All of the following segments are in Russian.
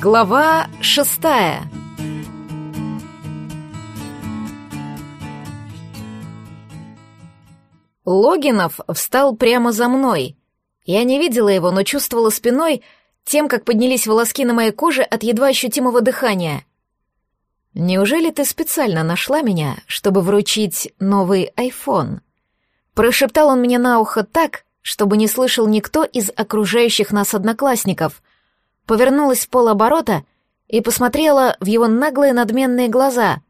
Глава шестая. Логинов встал прямо за мной. Я не видела его, но чувствовала спиной тем, как поднялись волоски на моей коже от едва ощутимого дыхания. «Неужели ты специально нашла меня, чтобы вручить новый айфон?» Прошептал он мне на ухо так, чтобы не слышал никто из окружающих нас одноклассников. Повернулась в полоборота и посмотрела в его наглые надменные глаза.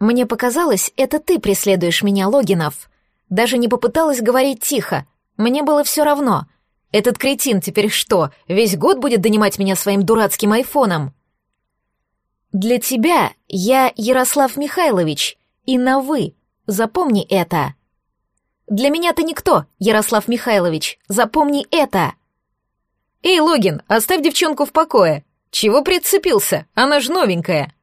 «Мне показалось, это ты преследуешь меня, Логинов». Даже не попыталась говорить тихо. Мне было все равно. Этот кретин теперь что, весь год будет донимать меня своим дурацким айфоном? Для тебя я Ярослав Михайлович, и на «вы». Запомни это. Для меня ты никто, Ярослав Михайлович. Запомни это. Эй, Логин, оставь девчонку в покое. Чего прицепился? Она ж новенькая.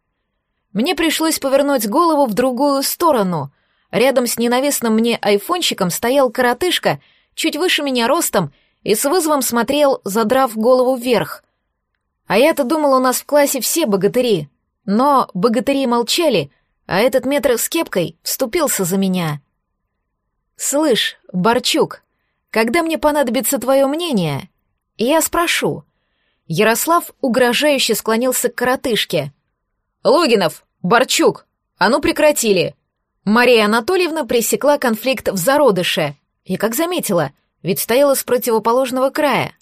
Мне пришлось повернуть голову в другую сторону. Рядом с ненавистным мне айфончиком стоял коротышка, чуть выше меня ростом, и с вызовом смотрел, задрав голову вверх. А я-то думал, у нас в классе все богатыри. Но богатыри молчали, а этот метр с кепкой вступился за меня. «Слышь, Борчук, когда мне понадобится твое мнение, я спрошу». Ярослав угрожающе склонился к коротышке. «Логинов, Борчук, а ну прекратили!» Мария Анатольевна пресекла конфликт в зародыше, и, как заметила, ведь стояла с противоположного края.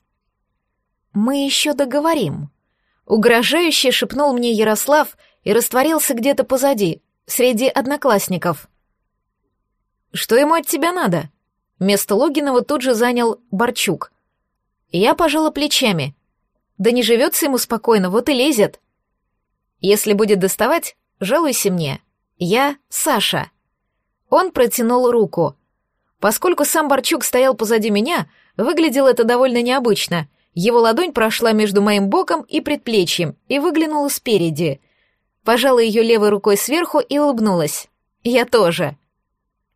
«Мы еще договорим», Угрожающе шепнул мне Ярослав и растворился где-то позади, среди одноклассников. «Что ему от тебя надо?» Место Логинова тут же занял Борчук. Я пожала плечами. Да не живется ему спокойно, вот и лезет. Если будет доставать, жалуйся мне. Я Саша. Он протянул руку. Поскольку сам Борчук стоял позади меня, выглядело это довольно необычно — его ладонь прошла между моим боком и предплечьем и выглянула спереди. Пожала ее левой рукой сверху и улыбнулась. Я тоже.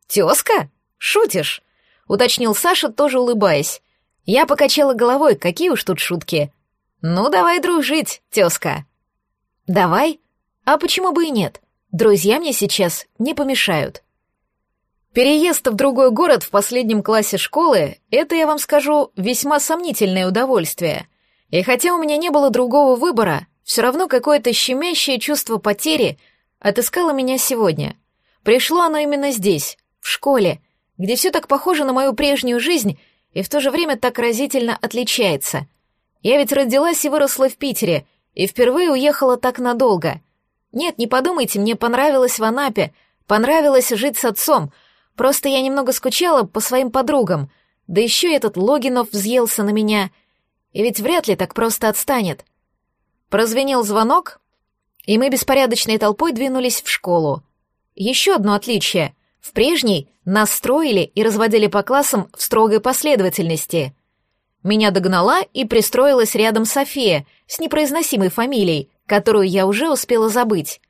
«Тезка? Шутишь?» — уточнил Саша, тоже улыбаясь. Я покачала головой, какие уж тут шутки. «Ну, давай дружить, тезка». «Давай? А почему бы и нет? Друзья мне сейчас не помешают». Переезд в другой город в последнем классе школы — это, я вам скажу, весьма сомнительное удовольствие. И хотя у меня не было другого выбора, все равно какое-то щемящее чувство потери отыскало меня сегодня. Пришло оно именно здесь, в школе, где все так похоже на мою прежнюю жизнь и в то же время так разительно отличается. Я ведь родилась и выросла в Питере, и впервые уехала так надолго. Нет, не подумайте, мне понравилось в Анапе, понравилось жить с отцом — Просто я немного скучала по своим подругам, да еще этот Логинов взъелся на меня, и ведь вряд ли так просто отстанет. Прозвенел звонок, и мы беспорядочной толпой двинулись в школу. Еще одно отличие. В прежней нас строили и разводили по классам в строгой последовательности. Меня догнала и пристроилась рядом София с непроизносимой фамилией, которую я уже успела забыть.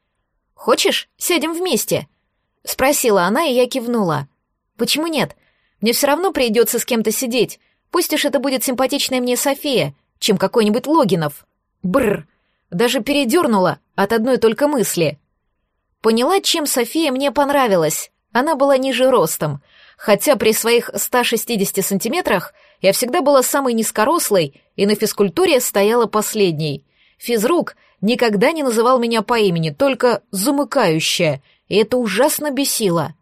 «Хочешь, сядем вместе?» Спросила она, и я кивнула. Почему нет? Мне все равно придется с кем-то сидеть. Пусть уж это будет симпатичная мне София, чем какой-нибудь Логинов. Бррр. Даже передернула от одной только мысли. Поняла, чем София мне понравилась. Она была ниже ростом. Хотя при своих 160 сантиметрах я всегда была самой низкорослой и на физкультуре стояла последней. Физрук никогда не называл меня по имени, только «замыкающая», и это ужасно бесило.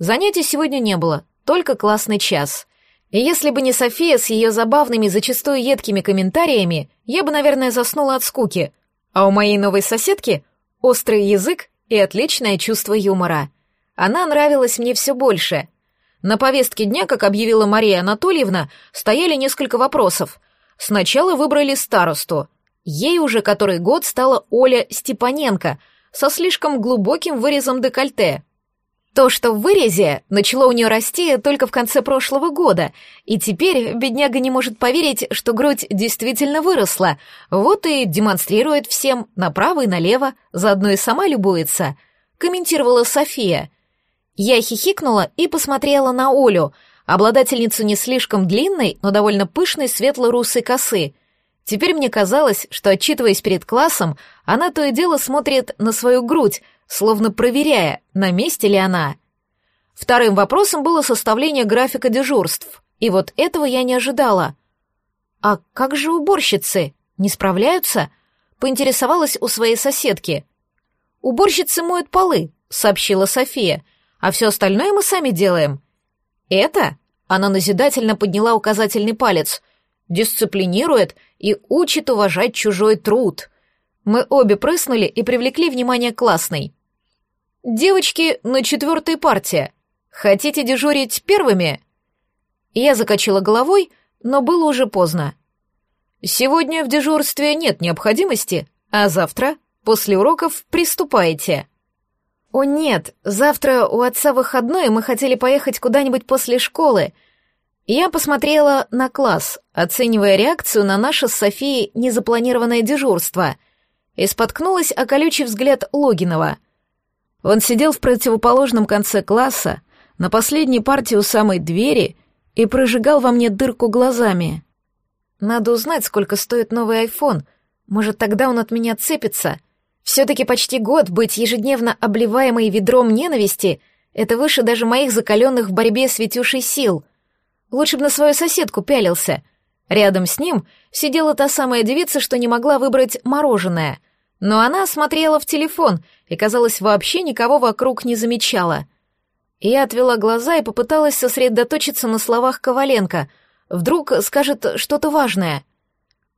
Занятий сегодня не было, только классный час. И если бы не София с ее забавными, зачастую едкими комментариями, я бы, наверное, заснула от скуки. А у моей новой соседки острый язык и отличное чувство юмора. Она нравилась мне все больше. На повестке дня, как объявила Мария Анатольевна, стояли несколько вопросов. Сначала выбрали старосту. Ей уже который год стала Оля Степаненко — со слишком глубоким вырезом декольте. То, что в вырезе, начало у нее расти только в конце прошлого года, и теперь бедняга не может поверить, что грудь действительно выросла, вот и демонстрирует всем направо и налево, заодно и сама любуется, комментировала София. Я хихикнула и посмотрела на Олю, обладательницу не слишком длинной, но довольно пышной светло-русой косы. Теперь мне казалось, что, отчитываясь перед классом, она то и дело смотрит на свою грудь, словно проверяя, на месте ли она. Вторым вопросом было составление графика дежурств, и вот этого я не ожидала. «А как же уборщицы? Не справляются?» — поинтересовалась у своей соседки. «Уборщицы моют полы», — сообщила София, «а все остальное мы сами делаем». «Это?» — она назидательно подняла указательный палец. «Дисциплинирует и учит уважать чужой труд». Мы обе прыснули и привлекли внимание классной. «Девочки на четвертой партии. Хотите дежурить первыми?» Я закачала головой, но было уже поздно. «Сегодня в дежурстве нет необходимости, а завтра, после уроков, приступаете». «О нет, завтра у отца выходной, мы хотели поехать куда-нибудь после школы». Я посмотрела на класс, оценивая реакцию на наше с Софией незапланированное дежурство, и споткнулась о колючий взгляд Логинова. Он сидел в противоположном конце класса, на последней партии у самой двери и прожигал во мне дырку глазами. Надо узнать, сколько стоит новый айфон. Может, тогда он от меня цепится. Все-таки почти год быть ежедневно обливаемой ведром ненависти — это выше даже моих закаленных в борьбе с Витюшей сил. Лучше бы на свою соседку пялился. Рядом с ним сидела та самая девица, что не могла выбрать мороженое. Но она смотрела в телефон и, казалось, вообще никого вокруг не замечала — я отвела глаза и попыталась сосредоточиться на словах Коваленко. Вдруг скажет что-то важное.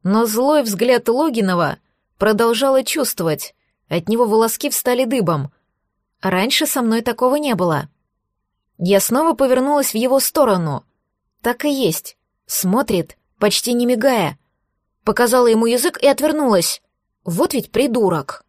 Но злой взгляд Логинова продолжала чувствовать. От него волоски встали дыбом. Раньше со мной такого не было. Я снова повернулась в его сторону. Так и есть. Смотрит, почти не мигая. Показала ему язык и отвернулась. Вот ведь придурок.